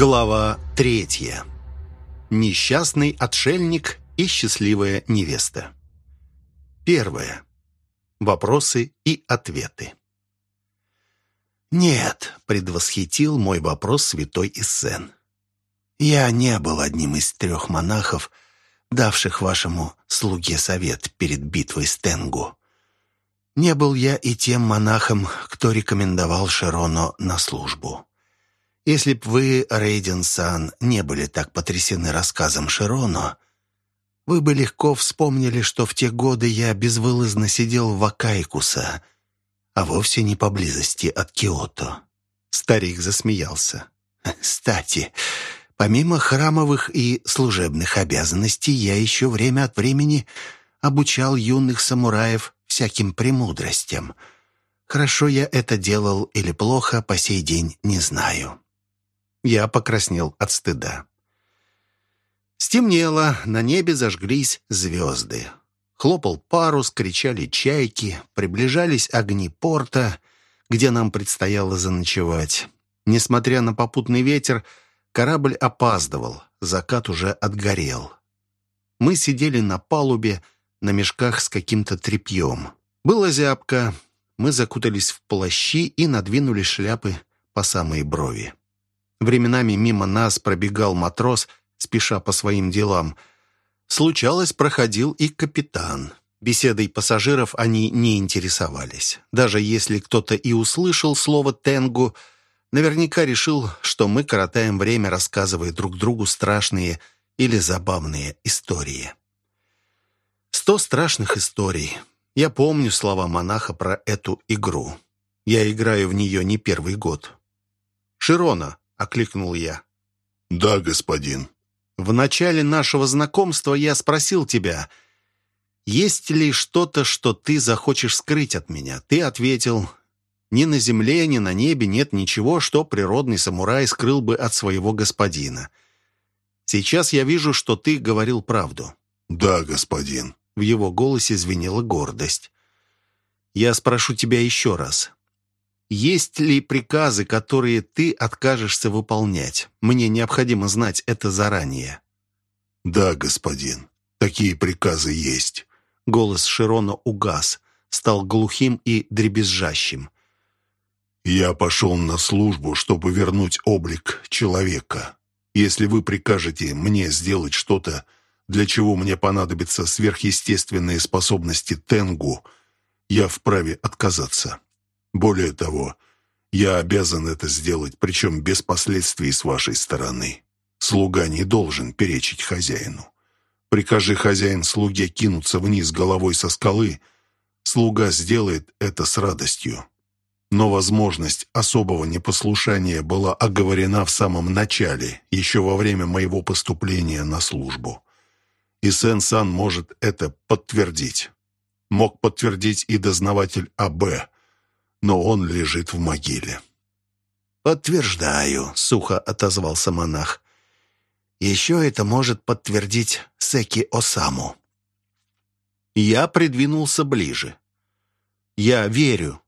Глава третья. Несчастный отшельник и счастливая невеста. Первое. Вопросы и ответы. «Нет», — предвосхитил мой вопрос святой Иссен. «Я не был одним из трех монахов, давших вашему слуге совет перед битвой с Тенгу. Не был я и тем монахом, кто рекомендовал Широно на службу. Если б вы, Рейден-сан, не были так потрясены рассказом Широно, вы бы легко вспомнили, что в те годы я безвылазно сидел в Акайкуса, а вовсе не поблизости от Киото. Старик засмеялся. «Кстати, помимо храмовых и служебных обязанностей, я еще время от времени обучал юных самураев всяким премудростям. Хорошо я это делал или плохо, по сей день не знаю. Я покраснел от стыда. Стемнело, на небе зажглись звезды. Хлопал парус, кричали чайки, приближались огни порта, где нам предстояло заночевать. Несмотря на попутный ветер, корабль опаздывал, закат уже отгорел. Мы сидели на палубе, на мешках с каким-то тряпьем. Было зябко, мы закутались в плащи и надвинули шляпы по самые брови. Временами мимо нас пробегал матрос, спеша по своим делам. Случалось, проходил и капитан. Беседой пассажиров они не интересовались. Даже если кто-то и услышал слово «тенгу», наверняка решил, что мы коротаем время, рассказывая друг другу страшные или забавные истории. Сто страшных историй. Я помню слова монаха про эту игру. Я играю в нее не первый год. «Широна, — окликнул я. «Да, господин». «В начале нашего знакомства я спросил тебя, есть ли что-то, что ты захочешь скрыть от меня? Ты ответил, ни на земле, ни на небе нет ничего, что природный самурай скрыл бы от своего господина. Сейчас я вижу, что ты говорил правду». «Да, господин». В его голосе звенела гордость. «Я спрошу тебя еще раз. Есть ли приказы, которые ты откажешься выполнять? Мне необходимо знать это заранее». «Да, господин, такие приказы есть». Голос Широна угас, стал глухим и дребезжащим. «Я пошел на службу, чтобы вернуть облик человека. Если вы прикажете мне сделать что-то, для чего мне понадобятся сверхъестественные способности Тенгу, я вправе отказаться». Более того, я обязан это сделать, причем без последствий с вашей стороны. Слуга не должен перечить хозяину. Прикажи хозяин слуге кинуться вниз головой со скалы, слуга сделает это с радостью. Но возможность особого непослушания была оговорена в самом начале, еще во время моего поступления на службу. И Сен-Сан может это подтвердить. Мог подтвердить и дознаватель А.Б., но он лежит в могиле». «Подтверждаю», — сухо отозвался монах. «Еще это может подтвердить Секи Осаму». Я придвинулся ближе. «Я верю.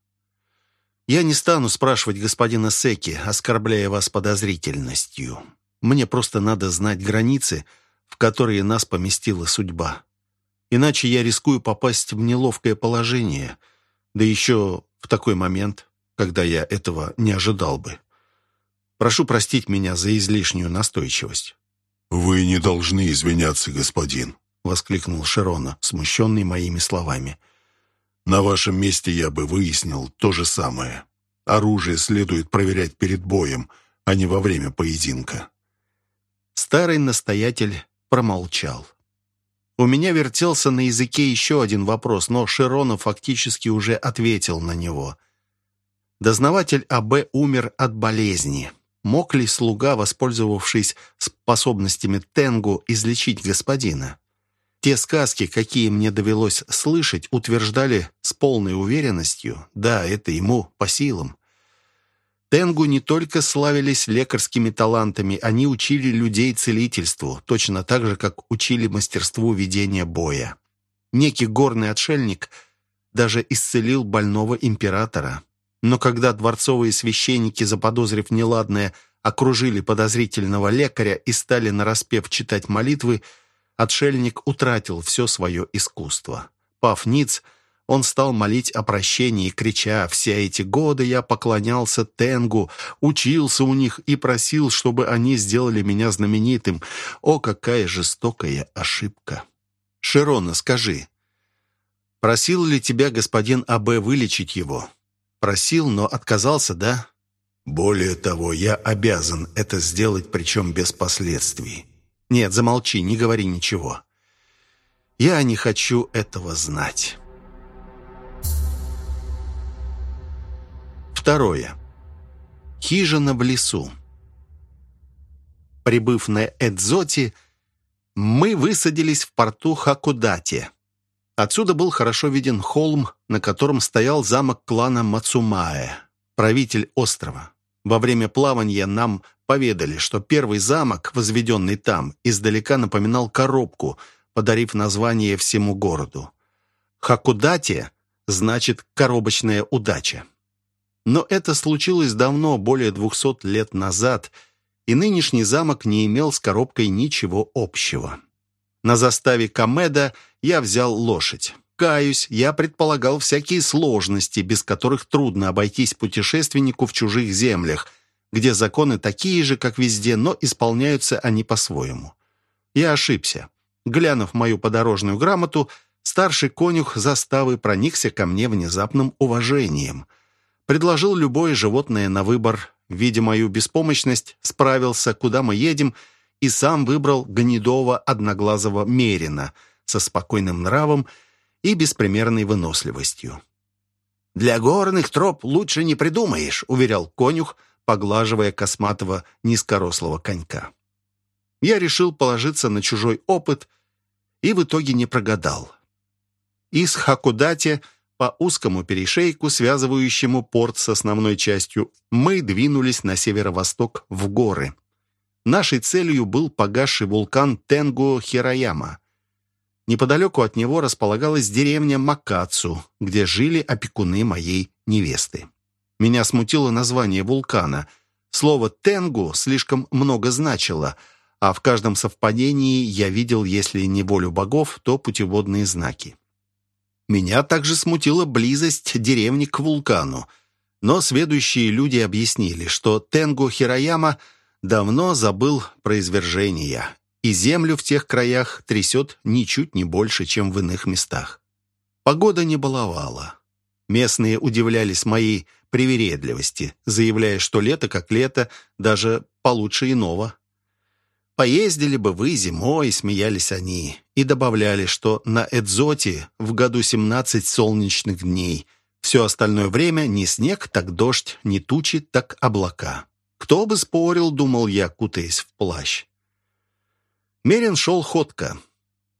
Я не стану спрашивать господина Секи, оскорбляя вас подозрительностью. Мне просто надо знать границы, в которые нас поместила судьба. Иначе я рискую попасть в неловкое положение, да еще в такой момент, когда я этого не ожидал бы. Прошу простить меня за излишнюю настойчивость». «Вы не должны извиняться, господин», — воскликнул Широна, смущенный моими словами. «На вашем месте я бы выяснил то же самое. Оружие следует проверять перед боем, а не во время поединка». Старый настоятель промолчал. У меня вертелся на языке еще один вопрос, но Широнов фактически уже ответил на него. Дознаватель А.Б. умер от болезни. Мог ли слуга, воспользовавшись способностями Тенгу, излечить господина? Те сказки, какие мне довелось слышать, утверждали с полной уверенностью, да, это ему по силам. Тенгу не только славились лекарскими талантами, они учили людей целительству, точно так же, как учили мастерству ведения боя. Некий горный отшельник даже исцелил больного императора. Но когда дворцовые священники, заподозрив неладное, окружили подозрительного лекаря и стали нараспев читать молитвы, отшельник утратил все свое искусство. Пав ниц, он стал молить о прощении, крича «Все эти годы я поклонялся Тенгу, учился у них и просил, чтобы они сделали меня знаменитым. О, какая жестокая ошибка!» «Широна, скажи, просил ли тебя господин А.Б. вылечить его?» «Просил, но отказался, да?» «Более того, я обязан это сделать, причем без последствий». «Нет, замолчи, не говори ничего. Я не хочу этого знать». Второе. Хижина в лесу. Прибыв на Эдзоти, мы высадились в порту Хакудате. Отсюда был хорошо виден холм, на котором стоял замок клана Мацумаэ, правитель острова. Во время плавания нам поведали, что первый замок, возведенный там, издалека напоминал коробку, подарив название всему городу. Хакудате значит «коробочная удача». Но это случилось давно, более двухсот лет назад, и нынешний замок не имел с коробкой ничего общего. На заставе Камеда я взял лошадь. Каюсь, я предполагал всякие сложности, без которых трудно обойтись путешественнику в чужих землях, где законы такие же, как везде, но исполняются они по-своему. Я ошибся. Глянув мою подорожную грамоту, старший конюх заставы проникся ко мне внезапным уважением – Предложил любое животное на выбор. Видя мою беспомощность, справился, куда мы едем, и сам выбрал гнедого одноглазого мерина со спокойным нравом и беспримерной выносливостью. «Для горных троп лучше не придумаешь», — уверял конюх, поглаживая косматого низкорослого конька. Я решил положиться на чужой опыт и в итоге не прогадал. Из Хакудате по узкому перешейку, связывающему порт с основной частью, мы двинулись на северо-восток в горы. Нашей целью был погасший вулкан Тенгу-Хираяма. Неподалеку от него располагалась деревня Макацу, где жили опекуны моей невесты. Меня смутило название вулкана. Слово «тенгу» слишком много значило, а в каждом совпадении я видел, если не волю богов, то путеводные знаки. Меня также смутила близость деревни к вулкану. Но следующие люди объяснили, что Тенгу Хирояма давно забыл про извержения, и землю в тех краях трясет ничуть не больше, чем в иных местах. Погода не баловала. Местные удивлялись моей привередливости, заявляя, что лето как лето, даже получше иного. Поездили бы вы зимой, смеялись они, и добавляли, что на Эдзоте в году 17 солнечных дней. Все остальное время ни снег, так дождь, ни тучи, так облака. Кто бы спорил, думал я, кутаясь в плащ. Мерин шел ходко.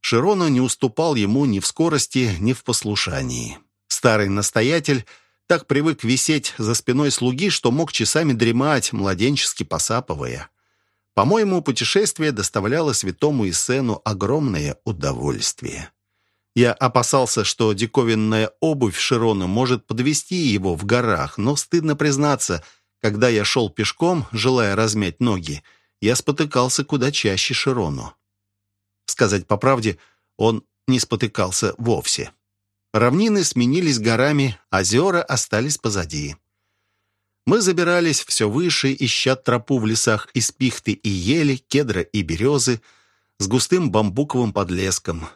Широна не уступал ему ни в скорости, ни в послушании. Старый настоятель так привык висеть за спиной слуги, что мог часами дремать, младенчески посапывая. По-моему, путешествие доставляло святому Исену огромное удовольствие. Я опасался, что диковинная обувь Широна может подвести его в горах, но стыдно признаться, когда я шел пешком, желая размять ноги, я спотыкался куда чаще Широну. Сказать по правде, он не спотыкался вовсе. Равнины сменились горами, озера остались позади. Мы забирались все выше, ища тропу в лесах из пихты и ели, кедра и березы, с густым бамбуковым подлеском.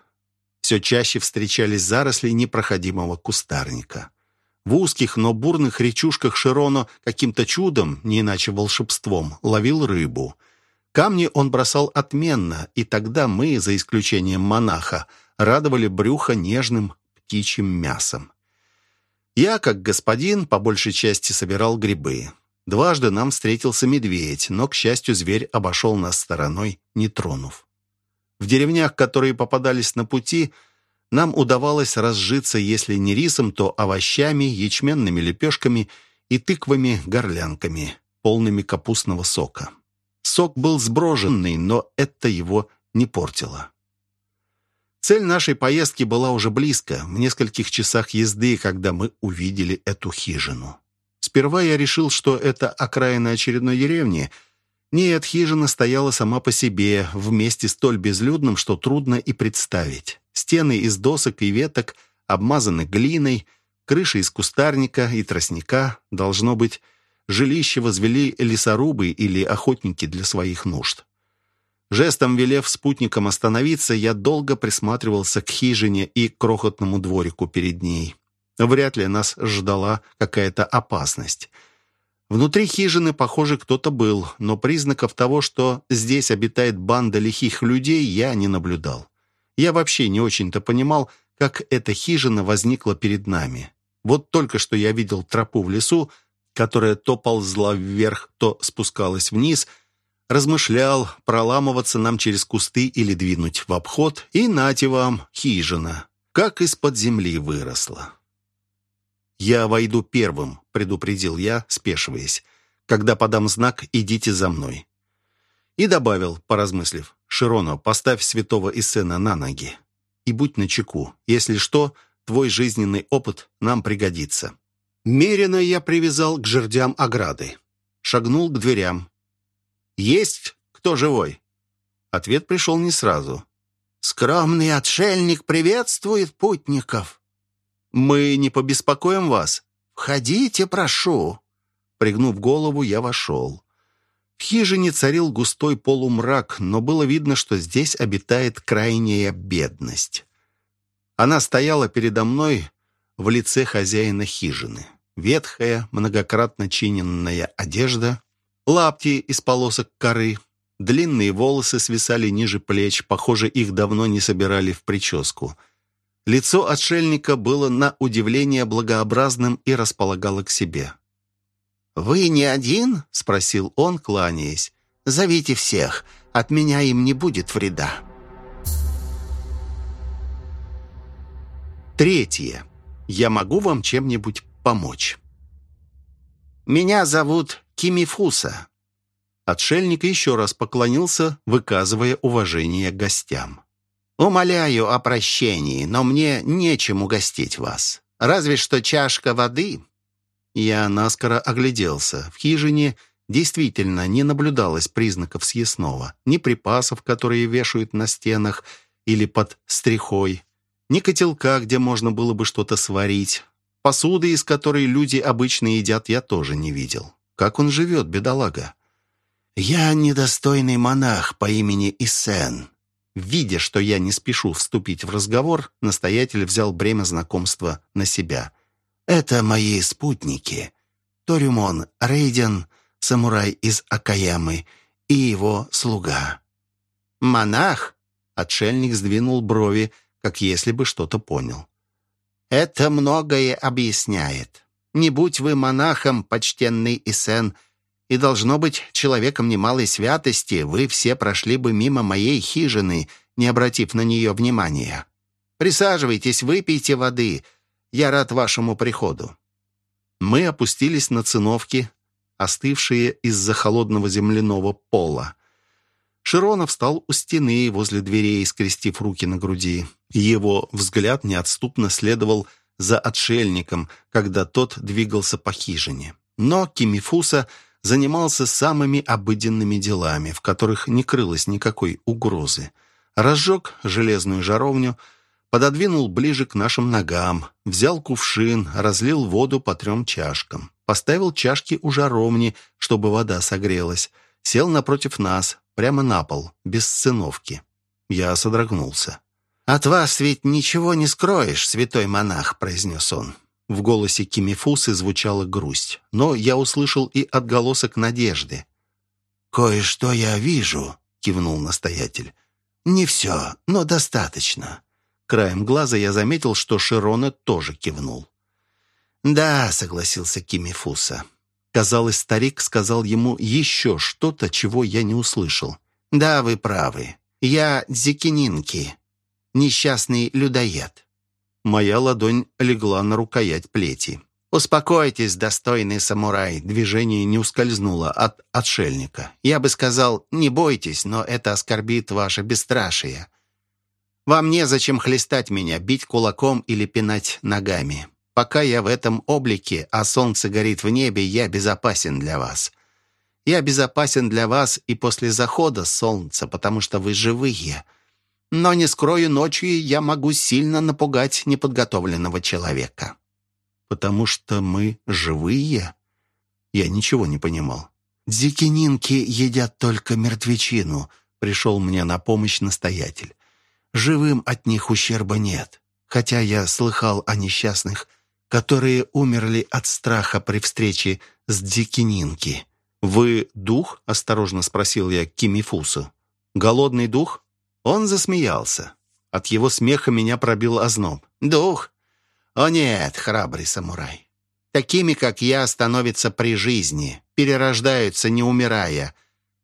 Все чаще встречались заросли непроходимого кустарника. В узких, но бурных речушках Широно каким-то чудом, не иначе волшебством, ловил рыбу. Камни он бросал отменно, и тогда мы, за исключением монаха, радовали брюхо нежным птичьим мясом. Я, как господин, по большей части собирал грибы. Дважды нам встретился медведь, но, к счастью, зверь обошел нас стороной, не тронув. В деревнях, которые попадались на пути, нам удавалось разжиться, если не рисом, то овощами, ячменными лепешками и тыквами-горлянками, полными капустного сока. Сок был сброженный, но это его не портило. Цель нашей поездки была уже близко, в нескольких часах езды, когда мы увидели эту хижину. Сперва я решил, что это окраина очередной деревни, Нет, хижина стояла сама по себе, в месте столь безлюдном, что трудно и представить. Стены из досок и веток обмазаны глиной, крыша из кустарника и тростника, должно быть, жилище возвели лесорубы или охотники для своих нужд. Жестом велев спутникам остановиться, я долго присматривался к хижине и крохотному дворику перед ней. Вряд ли нас ждала какая-то опасность. Внутри хижины, похоже, кто-то был, но признаков того, что здесь обитает банда лихих людей, я не наблюдал. Я вообще не очень-то понимал, как эта хижина возникла перед нами. Вот только что я видел тропу в лесу, которая то ползла вверх, то спускалась вниз, размышлял, проламываться нам через кусты или двинуть в обход, и нате вам, хижина, как из-под земли выросла. «Я войду первым», — предупредил я, спешиваясь. «Когда подам знак, идите за мной». И добавил, поразмыслив, «Широно, поставь святого Исена на ноги. И будь начеку. Если что, твой жизненный опыт нам пригодится». Мерено я привязал к жердям ограды. Шагнул к дверям. «Есть кто живой?» Ответ пришел не сразу. «Скромный отшельник приветствует путников». «Мы не побеспокоим вас?» «Входите, прошу». Пригнув голову, я вошел. В хижине царил густой полумрак, но было видно, что здесь обитает крайняя бедность. Она стояла передо мной в лице хозяина хижины. Ветхая, многократно чиненная одежда, лапти из полосок коры, длинные волосы свисали ниже плеч, похоже, их давно не собирали в прическу — Лицо отшельника было на удивление благообразным и располагало к себе. «Вы не один?» — спросил он, кланяясь. «Зовите всех. От меня им не будет вреда». Третье. Я могу вам чем-нибудь помочь? Меня зовут Кимифуса. Отшельник еще раз поклонился, выказывая уважение гостям. Умоляю о прощении, но мне нечем угостить вас. Разве что чашка воды». Я наскоро огляделся. В хижине действительно не наблюдалось признаков съестного. Ни припасов, которые вешают на стенах или под стрихой, ни котелка, где можно было бы что-то сварить. Посуды, из которой люди обычно едят, я тоже не видел. Как он живет, бедолага? «Я недостойный монах по имени Исен», Видя, что я не спешу вступить в разговор, настоятель взял бремя знакомства на себя. «Это мои спутники. Торимон Рейден, самурай из Акаямы, и его слуга». «Монах?» — отшельник сдвинул брови, как если бы что-то понял. «Это многое объясняет. Не будь вы монахом, почтенный Исен, и, должно быть, человеком немалой святости, вы все прошли бы мимо моей хижины, не обратив на нее внимания. Присаживайтесь, выпейте воды. Я рад вашему приходу». Мы опустились на циновки, остывшие из-за холодного земляного пола. Широнов встал у стены возле дверей, скрестив руки на груди. Его взгляд неотступно следовал за отшельником, когда тот двигался по хижине. Но Кимифуса занимался самыми обыденными делами, в которых не крылось никакой угрозы. Разжег железную жаровню, пододвинул ближе к нашим ногам, взял кувшин, разлил воду по трем чашкам, поставил чашки у жаровни, чтобы вода согрелась, сел напротив нас, прямо на пол, без сценовки. Я содрогнулся. «От вас ведь ничего не скроешь, святой монах», — произнес он. В голосе Кимифусы звучала грусть, но я услышал и отголосок надежды. «Кое-что я вижу», — кивнул настоятель. «Не все, но достаточно». Краем глаза я заметил, что Широна тоже кивнул. «Да», — согласился Кимифуса. Казалось, старик сказал ему еще что-то, чего я не услышал. «Да, вы правы. Я Зекининки, несчастный людоед. Моя ладонь легла на рукоять плети. «Успокойтесь, достойный самурай!» Движение не ускользнуло от отшельника. «Я бы сказал, не бойтесь, но это оскорбит ваше бесстрашие. Вам незачем хлестать меня, бить кулаком или пинать ногами. Пока я в этом облике, а солнце горит в небе, я безопасен для вас. Я безопасен для вас и после захода солнца, потому что вы живые. Но не скрою, ночью я могу сильно напугать неподготовленного человека». «Потому что мы живые?» Я ничего не понимал. «Дзикининки едят только мертвечину», — пришел мне на помощь настоятель. «Живым от них ущерба нет, хотя я слыхал о несчастных, которые умерли от страха при встрече с Дзикининки». «Вы дух?» — осторожно спросил я Кимифусу. «Голодный дух?» Он засмеялся. От его смеха меня пробил озноб. «Дух? О нет, храбрый самурай. Такими, как я, становятся при жизни, перерождаются, не умирая,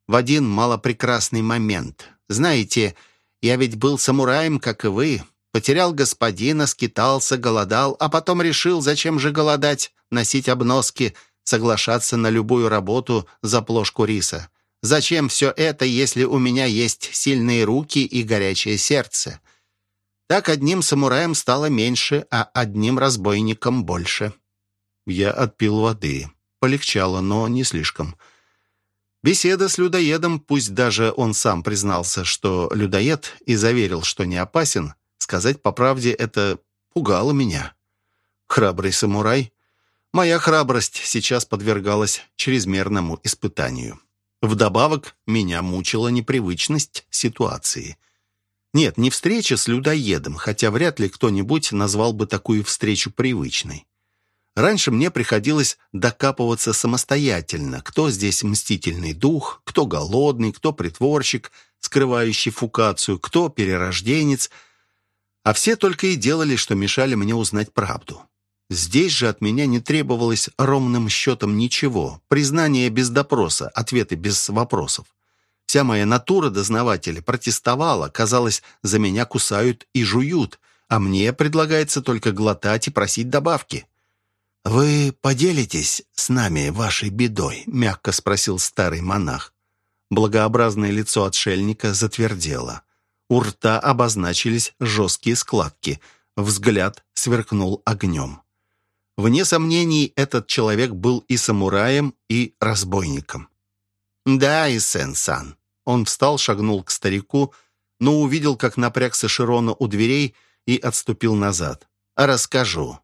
в один малопрекрасный момент. Знаете, я ведь был самураем, как и вы, потерял господина, скитался, голодал, а потом решил, зачем же голодать, носить обноски — соглашаться на любую работу за плошку риса. Зачем все это, если у меня есть сильные руки и горячее сердце? Так одним самураем стало меньше, а одним разбойником больше. Я отпил воды. Полегчало, но не слишком. Беседа с людоедом, пусть даже он сам признался, что людоед, и заверил, что не опасен, сказать по правде, это пугало меня. Храбрый самурай Моя храбрость сейчас подвергалась чрезмерному испытанию. Вдобавок, меня мучила непривычность ситуации. Нет, не встреча с людоедом, хотя вряд ли кто-нибудь назвал бы такую встречу привычной. Раньше мне приходилось докапываться самостоятельно, кто здесь мстительный дух, кто голодный, кто притворщик, скрывающий фукацию, кто перерожденец. А все только и делали, что мешали мне узнать правду. Здесь же от меня не требовалось ровным счетом ничего. Признание без допроса, ответы без вопросов. Вся моя натура дознавателя протестовала, казалось, за меня кусают и жуют, а мне предлагается только глотать и просить добавки. «Вы поделитесь с нами вашей бедой?» — мягко спросил старый монах. Благообразное лицо отшельника затвердело. У рта обозначились жесткие складки. Взгляд сверкнул огнем. Вне сомнений, этот человек был и самураем, и разбойником. «Да, Исен-сан». Он встал, шагнул к старику, но увидел, как напрягся Широна у дверей и отступил назад. «Расскажу.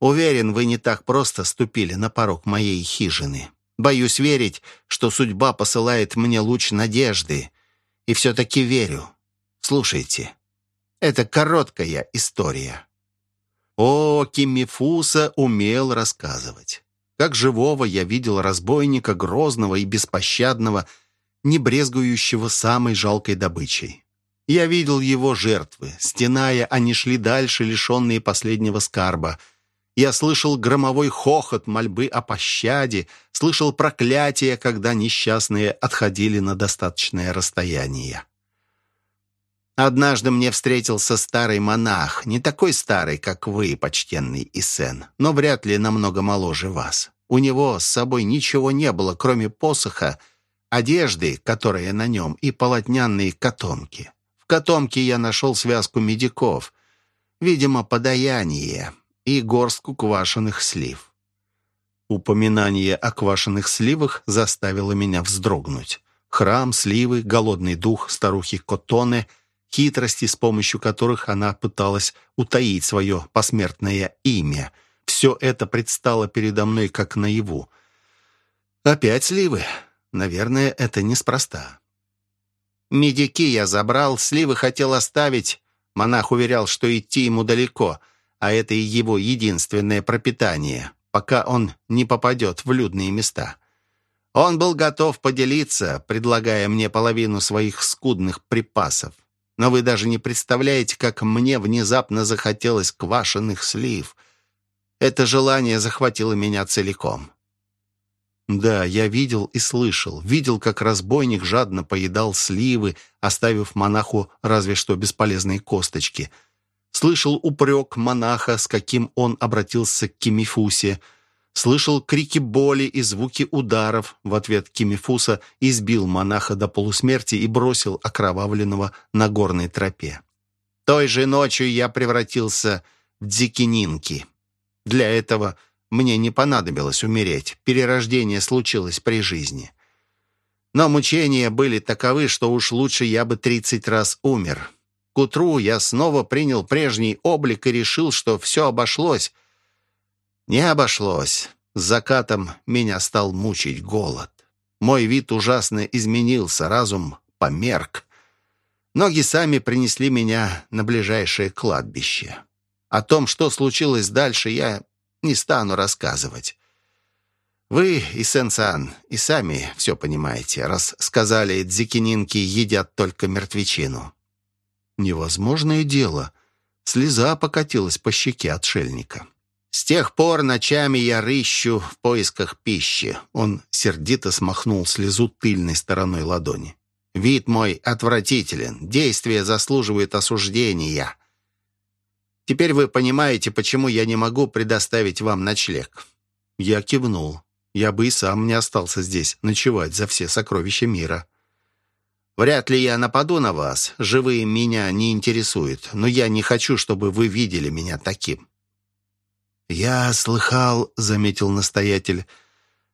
Уверен, вы не так просто ступили на порог моей хижины. Боюсь верить, что судьба посылает мне луч надежды. И все-таки верю. Слушайте, это короткая история. О, Кимифуса умел рассказывать. Как живого я видел разбойника, грозного и беспощадного, не брезгующего самой жалкой добычей. Я видел его жертвы. Стеная, они шли дальше, лишенные последнего скарба. Я слышал громовой хохот, мольбы о пощаде, слышал проклятия, когда несчастные отходили на достаточное расстояние. Однажды мне встретился старый монах, не такой старый, как вы, почтенный Исен, но вряд ли намного моложе вас. У него с собой ничего не было, кроме посоха, одежды, которая на нем, и полотняные котомки. В котомке я нашел связку медиков, видимо, подаяние, и горстку квашеных слив. Упоминание о квашеных сливах заставило меня вздрогнуть. Храм, сливы, голодный дух старухи Котоне — хитрости, с помощью которых она пыталась утаить свое посмертное имя. Все это предстало передо мной как наяву. Опять сливы. Наверное, это неспроста. Медики я забрал, сливы хотел оставить. Монах уверял, что идти ему далеко, а это и его единственное пропитание, пока он не попадет в людные места. Он был готов поделиться, предлагая мне половину своих скудных припасов. Но вы даже не представляете, как мне внезапно захотелось квашеных слив. Это желание захватило меня целиком. Да, я видел и слышал. Видел, как разбойник жадно поедал сливы, оставив монаху разве что бесполезные косточки. Слышал упрек монаха, с каким он обратился к Кимифусе — Слышал крики боли и звуки ударов. В ответ Кимифуса избил монаха до полусмерти и бросил окровавленного на горной тропе. Той же ночью я превратился в дзикининки. Для этого мне не понадобилось умереть. Перерождение случилось при жизни. Но мучения были таковы, что уж лучше я бы тридцать раз умер. К утру я снова принял прежний облик и решил, что все обошлось. Не обошлось. С закатом меня стал мучить голод. Мой вид ужасно изменился, разум померк. Ноги сами принесли меня на ближайшее кладбище. О том, что случилось дальше, я не стану рассказывать. Вы и Сен-Сан и сами все понимаете, раз сказали, дзикининки едят только мертвечину. Невозможное дело. Слеза покатилась по щеке отшельника. С тех пор ночами я рыщу в поисках пищи. Он сердито смахнул слезу тыльной стороной ладони. Вид мой отвратителен, действия заслуживают осуждения. Теперь вы понимаете, почему я не могу предоставить вам ночлег. Я кивнул. Я бы и сам не остался здесь ночевать за все сокровища мира. Вряд ли я нападу на вас. Живые меня не интересуют, но я не хочу, чтобы вы видели меня таким. «Я слыхал», — заметил настоятель,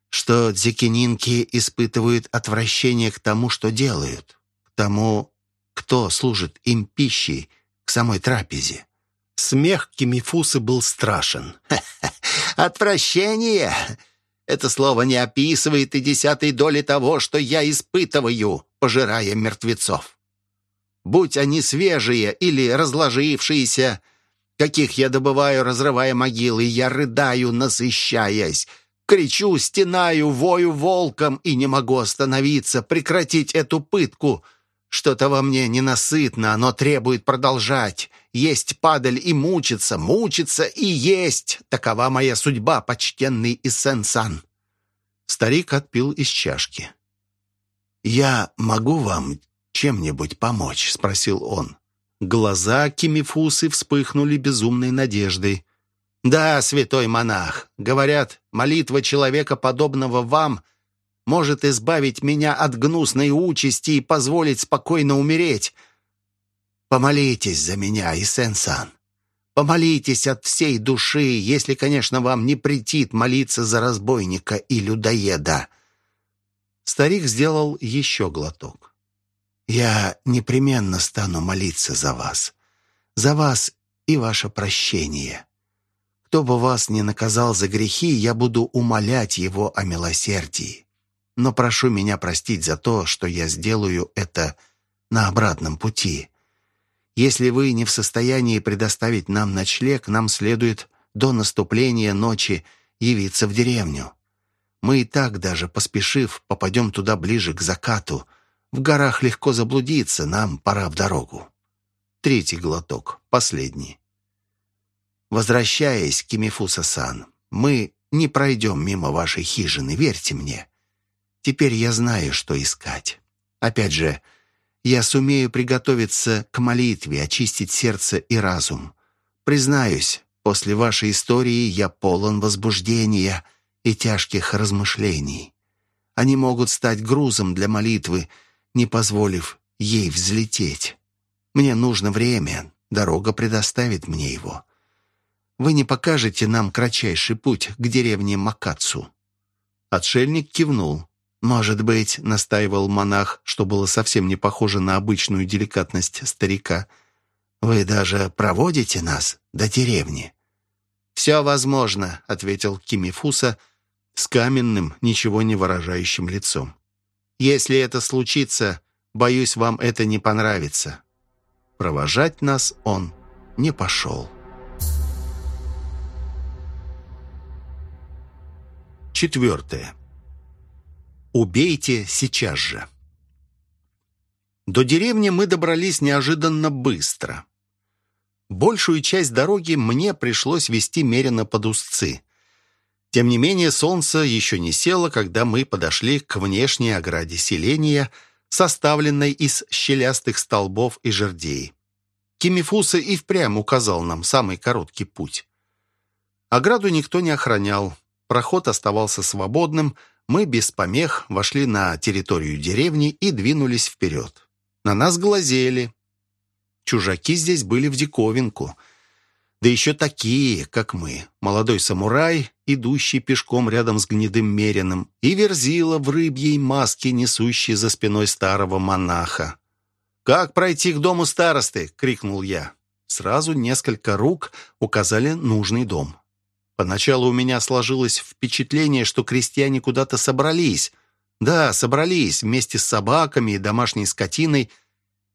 «что дзекининки испытывают отвращение к тому, что делают, к тому, кто служит им пищей, к самой трапезе». Смех Кимифусы был страшен. «Отвращение? Это слово не описывает и десятой доли того, что я испытываю, пожирая мертвецов. Будь они свежие или разложившиеся, каких я добываю, разрывая могилы, я рыдаю, насыщаясь. Кричу, стенаю, вою волком и не могу остановиться, прекратить эту пытку. Что-то во мне ненасытно, оно требует продолжать. Есть падаль и мучиться, мучиться и есть. Такова моя судьба, почтенный Иссен-сан. Старик отпил из чашки. «Я могу вам чем-нибудь помочь?» — спросил он. Глаза Кимифусы вспыхнули безумной надеждой. «Да, святой монах, говорят, молитва человека, подобного вам, может избавить меня от гнусной участи и позволить спокойно умереть. Помолитесь за меня, Исен-сан. Помолитесь от всей души, если, конечно, вам не претит молиться за разбойника и людоеда». Старик сделал еще глоток. Я непременно стану молиться за вас. За вас и ваше прощение. Кто бы вас ни наказал за грехи, я буду умолять его о милосердии. Но прошу меня простить за то, что я сделаю это на обратном пути. Если вы не в состоянии предоставить нам ночлег, нам следует до наступления ночи явиться в деревню. Мы и так даже, поспешив, попадем туда ближе к закату — в горах легко заблудиться, нам пора в дорогу. Третий глоток, последний. Возвращаясь, Кимифуса-сан, мы не пройдем мимо вашей хижины, верьте мне. Теперь я знаю, что искать. Опять же, я сумею приготовиться к молитве, очистить сердце и разум. Признаюсь, после вашей истории я полон возбуждения и тяжких размышлений. Они могут стать грузом для молитвы, не позволив ей взлететь. Мне нужно время, дорога предоставит мне его. Вы не покажете нам кратчайший путь к деревне Макацу?» Отшельник кивнул. «Может быть, — настаивал монах, что было совсем не похоже на обычную деликатность старика, — вы даже проводите нас до деревни?» «Все возможно», — ответил Кимифуса с каменным, ничего не выражающим лицом. Если это случится, боюсь, вам это не понравится». Провожать нас он не пошел. Четвертое. Убейте сейчас же. До деревни мы добрались неожиданно быстро. Большую часть дороги мне пришлось вести меренно под узцы. Тем не менее, солнце еще не село, когда мы подошли к внешней ограде селения, составленной из щелястых столбов и жердей. Кимифуса и впрямь указал нам самый короткий путь. Ограду никто не охранял, проход оставался свободным, мы без помех вошли на территорию деревни и двинулись вперед. На нас глазели. Чужаки здесь были в диковинку — да еще такие, как мы, молодой самурай идущий пешком рядом с гнедым мерином, и Верзила в рыбьей маске, несущий за спиной старого монаха. «Как пройти к дому старосты?» — крикнул я. Сразу несколько рук указали нужный дом. Поначалу у меня сложилось впечатление, что крестьяне куда-то собрались. Да, собрались вместе с собаками и домашней скотиной,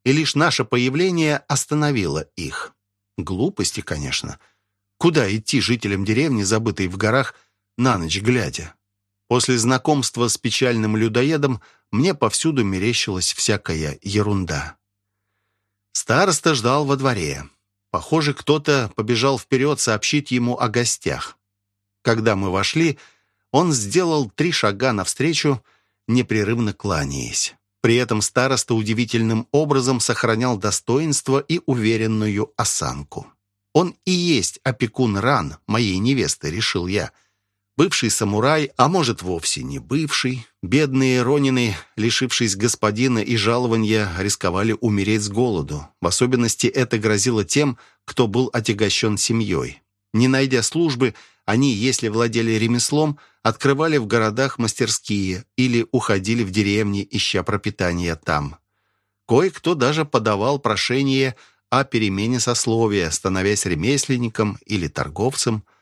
и лишь наше появление остановило их. Глупости, конечно. Куда идти жителям деревни, забытой в горах, на ночь глядя? После знакомства с печальным людоедом мне повсюду мерещилась всякая ерунда. Староста ждал во дворе. Похоже, кто-то побежал вперед сообщить ему о гостях. Когда мы вошли, он сделал три шага навстречу, непрерывно кланяясь. При этом староста удивительным образом сохранял достоинство и уверенную осанку. Он и есть опекун ран моей невесты, решил я – Бывший самурай, а может вовсе не бывший, бедные ронины, лишившись господина и жалования, рисковали умереть с голоду. В особенности это грозило тем, кто был отягощен семьей. Не найдя службы, они, если владели ремеслом, открывали в городах мастерские или уходили в деревни, ища пропитания там. Кое-кто даже подавал прошение о перемене сословия, становясь ремесленником или торговцем –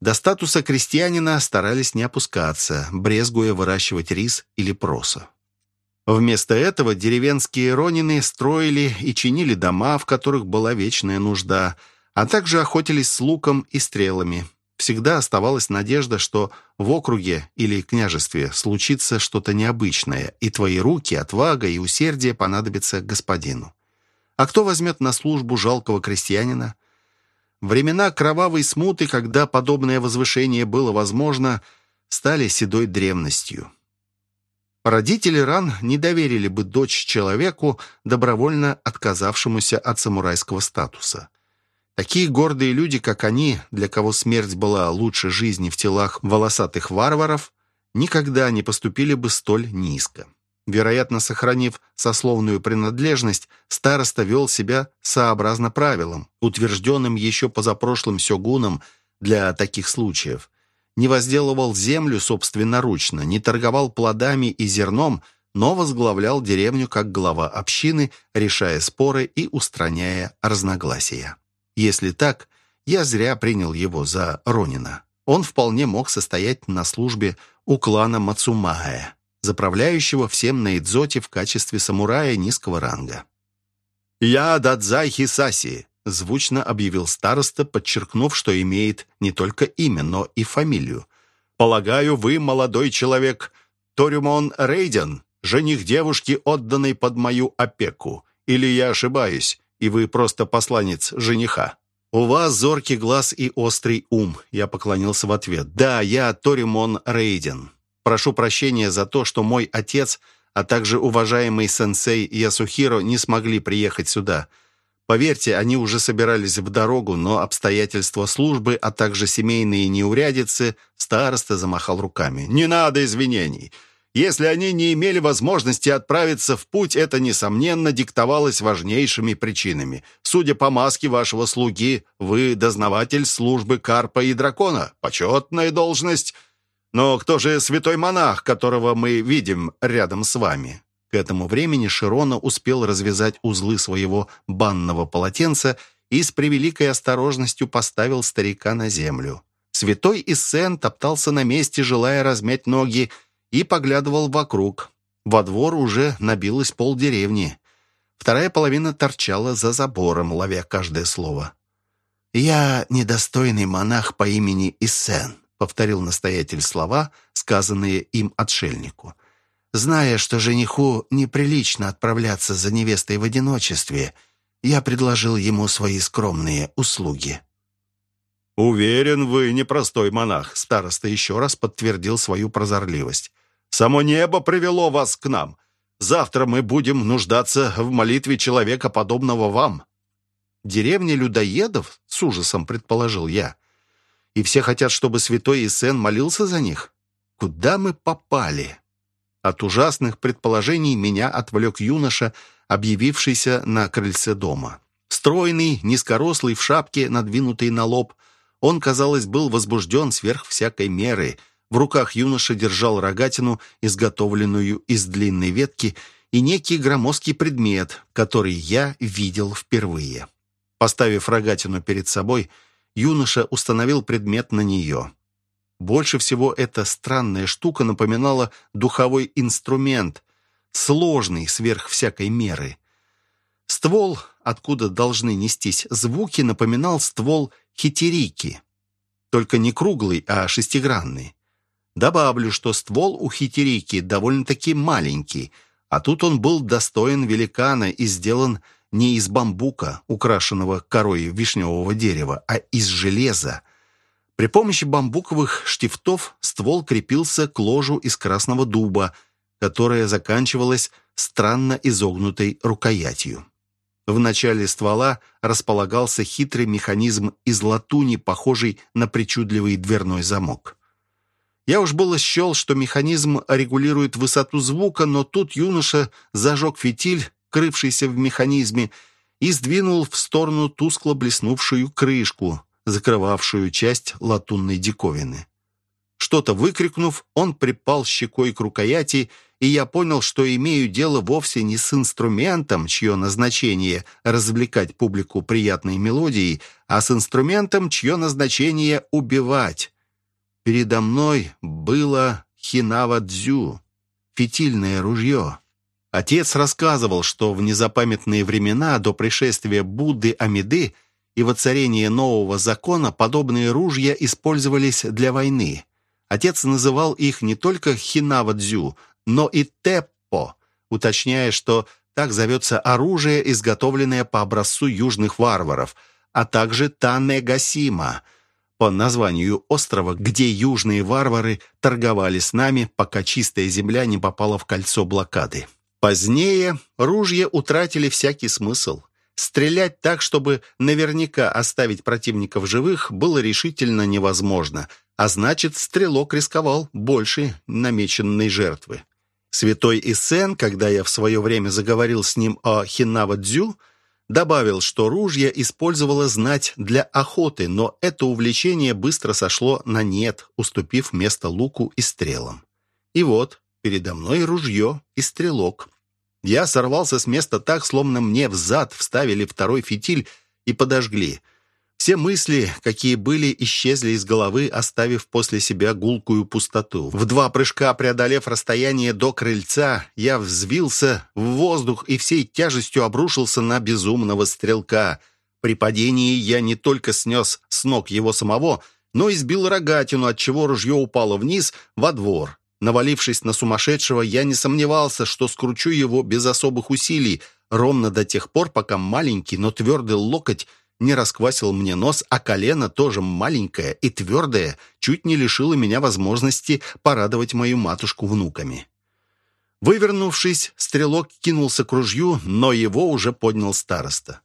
до статуса крестьянина старались не опускаться, брезгуя выращивать рис или просо. Вместо этого деревенские ронины строили и чинили дома, в которых была вечная нужда, а также охотились с луком и стрелами. Всегда оставалась надежда, что в округе или княжестве случится что-то необычное, и твои руки, отвага и усердие понадобятся господину. А кто возьмет на службу жалкого крестьянина? Времена кровавой смуты, когда подобное возвышение было возможно, стали седой древностью. Родители ран не доверили бы дочь человеку, добровольно отказавшемуся от самурайского статуса. Такие гордые люди, как они, для кого смерть была лучше жизни в телах волосатых варваров, никогда не поступили бы столь низко. Вероятно, сохранив сословную принадлежность, староста вел себя сообразно правилам, утвержденным еще позапрошлым сёгуном для таких случаев. Не возделывал землю собственноручно, не торговал плодами и зерном, но возглавлял деревню как глава общины, решая споры и устраняя разногласия. Если так, я зря принял его за Ронина. Он вполне мог состоять на службе у клана Мацумаэ заправляющего всем на Идзоте в качестве самурая низкого ранга. «Я Дадзай Хисаси», — звучно объявил староста, подчеркнув, что имеет не только имя, но и фамилию. «Полагаю, вы, молодой человек, Торюмон Рейден, жених девушки, отданной под мою опеку. Или я ошибаюсь, и вы просто посланец жениха?» «У вас зоркий глаз и острый ум», — я поклонился в ответ. «Да, я Торимон Рейден. Прошу прощения за то, что мой отец, а также уважаемый сенсей Ясухиро не смогли приехать сюда. Поверьте, они уже собирались в дорогу, но обстоятельства службы, а также семейные неурядицы, староста замахал руками. «Не надо извинений!» Если они не имели возможности отправиться в путь, это, несомненно, диктовалось важнейшими причинами. Судя по маске вашего слуги, вы дознаватель службы Карпа и Дракона. Почетная должность. Но кто же святой монах, которого мы видим рядом с вами?» К этому времени Широна успел развязать узлы своего банного полотенца и с превеликой осторожностью поставил старика на землю. Святой Иссен топтался на месте, желая размять ноги, и поглядывал вокруг. Во двор уже набилось полдеревни. Вторая половина торчала за забором, ловя каждое слово. «Я недостойный монах по имени Иссен. — повторил настоятель слова, сказанные им отшельнику. «Зная, что жениху неприлично отправляться за невестой в одиночестве, я предложил ему свои скромные услуги». «Уверен, вы непростой монах», — староста еще раз подтвердил свою прозорливость. «Само небо привело вас к нам. Завтра мы будем нуждаться в молитве человека, подобного вам». «Деревня людоедов?» — с ужасом предположил я и все хотят, чтобы святой Исен молился за них? Куда мы попали? От ужасных предположений меня отвлек юноша, объявившийся на крыльце дома. Стройный, низкорослый, в шапке, надвинутой на лоб, Он, казалось, был возбужден сверх всякой меры. В руках юноша держал рогатину, изготовленную из длинной ветки, и некий громоздкий предмет, который я видел впервые. Поставив рогатину перед собой, юноша установил предмет на нее. Больше всего эта странная штука напоминала духовой инструмент, сложный сверх всякой меры. Ствол, откуда должны нестись звуки, напоминал ствол хитерики, только не круглый, а шестигранный. Добавлю, что ствол у хитерики довольно-таки маленький, а тут он был достоин великана и сделан не из бамбука, украшенного корой вишневого дерева, а из железа. При помощи бамбуковых штифтов ствол крепился к ложу из красного дуба, которая заканчивалась странно изогнутой рукоятью. В начале ствола располагался хитрый механизм из латуни, похожий на причудливый дверной замок. Я уж было счел, что механизм регулирует высоту звука, но тут юноша зажег фитиль, крывшийся в механизме, и сдвинул в сторону тускло блеснувшую крышку, закрывавшую часть латунной диковины. Что-то выкрикнув, он припал щекой к рукояти, и я понял, что имею дело вовсе не с инструментом, чье назначение — развлекать публику приятной мелодией, а с инструментом, чье назначение — убивать. Передо мной было хинава-дзю, фитильное ружье. Отец рассказывал, что в незапамятные времена до пришествия Будды Амиды и воцарения нового закона подобные ружья использовались для войны. Отец называл их не только хинава-дзю, но и теппо, уточняя, что так зовется оружие, изготовленное по образцу южных варваров, а также танегасима – по названию острова, где южные варвары торговали с нами, пока чистая земля не попала в кольцо блокады. Позднее ружья утратили всякий смысл. Стрелять так, чтобы наверняка оставить противников живых, было решительно невозможно, а значит, стрелок рисковал больше намеченной жертвы. Святой Исен, когда я в свое время заговорил с ним о Хинава-Дзю, Добавил, что ружья использовала знать для охоты, но это увлечение быстро сошло на нет, уступив место луку и стрелам. И вот, передо мной ружье и стрелок. Я сорвался с места так, словно мне взад вставили второй фитиль и подожгли — все мысли, какие были, исчезли из головы, оставив после себя гулкую пустоту. В два прыжка, преодолев расстояние до крыльца, я взвился в воздух и всей тяжестью обрушился на безумного стрелка. При падении я не только снес с ног его самого, но и сбил рогатину, отчего ружье упало вниз, во двор. Навалившись на сумасшедшего, я не сомневался, что скручу его без особых усилий, ровно до тех пор, пока маленький, но твердый локоть не расквасил мне нос, а колено, тоже маленькое и твердое, чуть не лишило меня возможности порадовать мою матушку внуками. Вывернувшись, стрелок кинулся к ружью, но его уже поднял староста.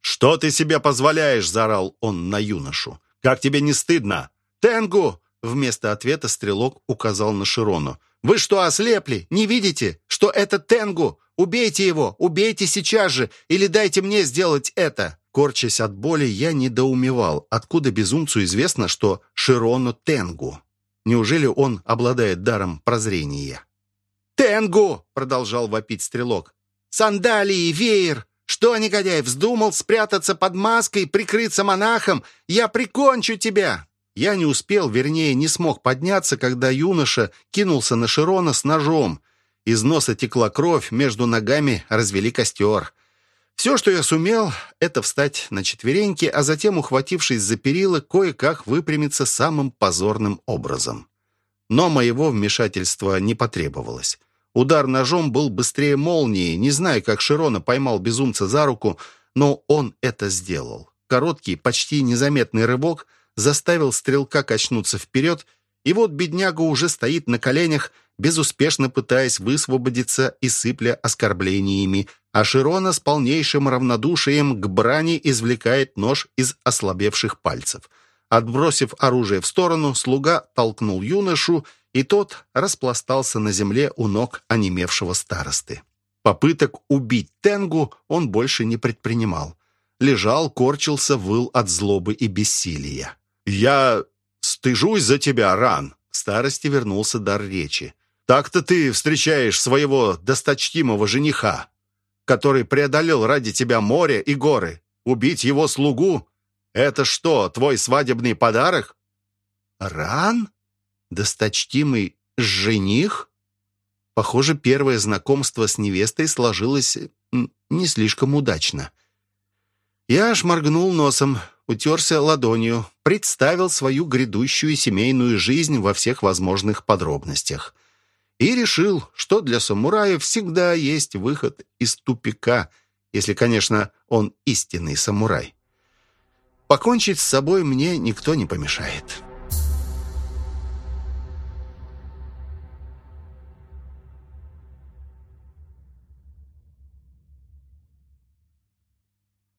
«Что ты себе позволяешь?» — заорал он на юношу. «Как тебе не стыдно?» «Тенгу!» — вместо ответа стрелок указал на Широну. «Вы что, ослепли? Не видите, что это Тенгу? Убейте его! Убейте сейчас же! Или дайте мне сделать это!» Корчась от боли, я недоумевал, откуда безумцу известно, что Широну Тенгу. Неужели он обладает даром прозрения? «Тенгу!» — продолжал вопить стрелок. «Сандалии, веер! Что, негодяй, вздумал спрятаться под маской, прикрыться монахом? Я прикончу тебя!» Я не успел, вернее, не смог подняться, когда юноша кинулся на Широна с ножом. Из носа текла кровь, между ногами развели костер. Все, что я сумел, это встать на четвереньки, а затем, ухватившись за перила, кое-как выпрямиться самым позорным образом. Но моего вмешательства не потребовалось. Удар ножом был быстрее молнии. Не знаю, как Широна поймал безумца за руку, но он это сделал. Короткий, почти незаметный рывок заставил стрелка качнуться вперед, и вот бедняга уже стоит на коленях, безуспешно пытаясь высвободиться и сыпля оскорблениями, а Широна с полнейшим равнодушием к брани извлекает нож из ослабевших пальцев. Отбросив оружие в сторону, слуга толкнул юношу, и тот распластался на земле у ног онемевшего старосты. Попыток убить Тенгу он больше не предпринимал. Лежал, корчился, выл от злобы и бессилия. «Я стыжусь за тебя, Ран!» Старости вернулся дар речи. «Так-то ты встречаешь своего досточтимого жениха, который преодолел ради тебя море и горы. Убить его слугу — это что, твой свадебный подарок?» «Ран? Досточтимый жених?» Похоже, первое знакомство с невестой сложилось не слишком удачно. Я аж моргнул носом, утерся ладонью, представил свою грядущую семейную жизнь во всех возможных подробностях. И решил, что для самурая всегда есть выход из тупика, если, конечно, он истинный самурай. Покончить с собой мне никто не помешает».